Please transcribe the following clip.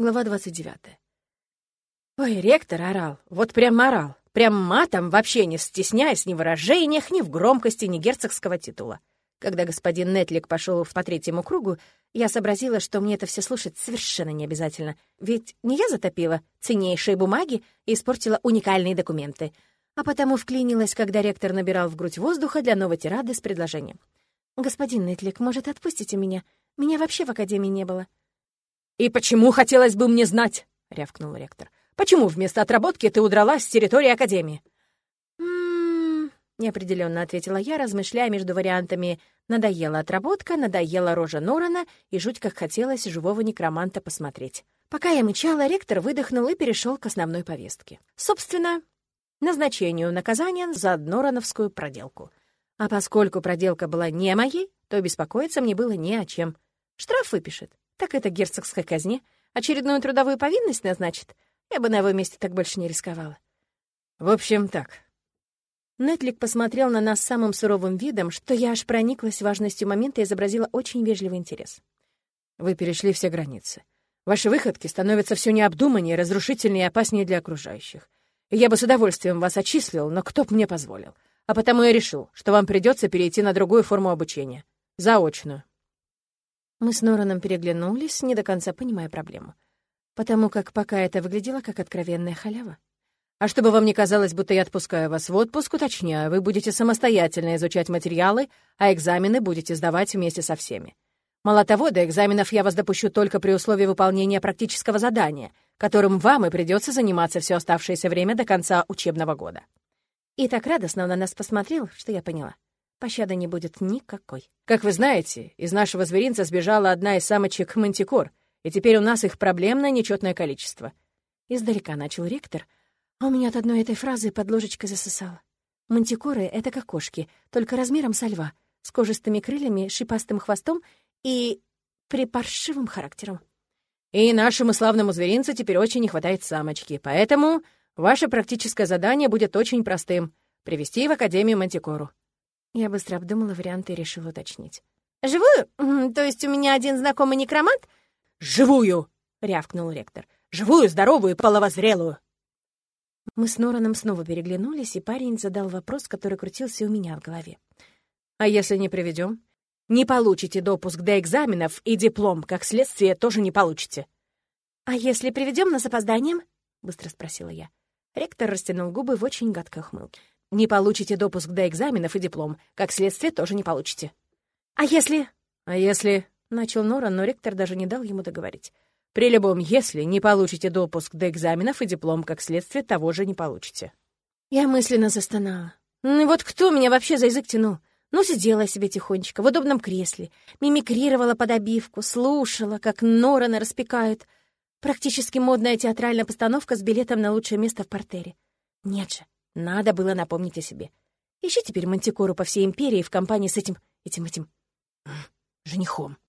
Глава 29. Ой, ректор орал, вот прям орал. Прям матом, вообще не стесняясь ни в выражениях, ни в громкости, ни герцогского титула. Когда господин Нетлик пошел по третьему кругу, я сообразила, что мне это все слушать совершенно не обязательно. Ведь не я затопила ценнейшие бумаги и испортила уникальные документы, а потому вклинилась, когда ректор набирал в грудь воздуха для новой тирады с предложением. «Господин Нетлик, может, отпустите меня? Меня вообще в академии не было». «И почему, хотелось бы мне знать?» — рявкнул ректор. «Почему вместо отработки ты удралась с территории Академии?» «М-м-м», неопределенно ответила я, размышляя между вариантами «надоела отработка», «надоела рожа Норана» и жуть как хотелось живого некроманта посмотреть. Пока я мычала, ректор выдохнул и перешел к основной повестке. Собственно, назначению наказания за Норановскую проделку. А поскольку проделка была не моей, то беспокоиться мне было не о чем. Штраф выпишет. Так это герцогской казне. Очередную трудовую повинность назначит. Я бы на его месте так больше не рисковала. В общем, так. Нетлик посмотрел на нас самым суровым видом, что я аж прониклась важностью момента и изобразила очень вежливый интерес. Вы перешли все границы. Ваши выходки становятся все необдуманнее, разрушительнее и опаснее для окружающих. И я бы с удовольствием вас отчислил, но кто б мне позволил? А потому я решил, что вам придется перейти на другую форму обучения. Заочную. Мы с Нораном переглянулись, не до конца понимая проблему. Потому как пока это выглядело как откровенная халява. А чтобы вам не казалось, будто я отпускаю вас в отпуск, уточняю, вы будете самостоятельно изучать материалы, а экзамены будете сдавать вместе со всеми. Мало того, до экзаменов я вас допущу только при условии выполнения практического задания, которым вам и придется заниматься все оставшееся время до конца учебного года. И так радостно он на нас посмотрел, что я поняла. Пощады не будет никакой. Как вы знаете, из нашего зверинца сбежала одна из самочек мантикор, и теперь у нас их проблемное нечетное количество. Издалека начал ректор, а у меня от одной этой фразы под ложечкой засосало. Мантикоры — это как кошки, только размером со льва, с кожистыми крыльями, шипастым хвостом и припаршивым характером. И нашему славному зверинцу теперь очень не хватает самочки, поэтому ваше практическое задание будет очень простым — привести в Академию Мантикору. Я быстро обдумала варианты и решила уточнить. «Живую? То есть у меня один знакомый некромант?» «Живую!» — рявкнул ректор. «Живую, здоровую, половозрелую!» Мы с Нораном снова переглянулись, и парень задал вопрос, который крутился у меня в голове. «А если не приведем? Не получите допуск до экзаменов, и диплом, как следствие, тоже не получите». «А если приведем нас опозданием?» — быстро спросила я. Ректор растянул губы в очень гадкой ухмылке. Не получите допуск до экзаменов и диплом. Как следствие, тоже не получите. А если... А если... Начал Нора, но ректор даже не дал ему договорить. При любом «если» не получите допуск до экзаменов и диплом, как следствие, того же не получите. Я мысленно застонала. Ну вот кто меня вообще за язык тянул? Ну, сидела я себе тихонечко в удобном кресле, мимикрировала под обивку, слушала, как Норана распекают. Практически модная театральная постановка с билетом на лучшее место в портере. Нет же, надо было напомнить о себе. Ищи теперь мантикору по всей империи в компании с этим... этим... этим... женихом.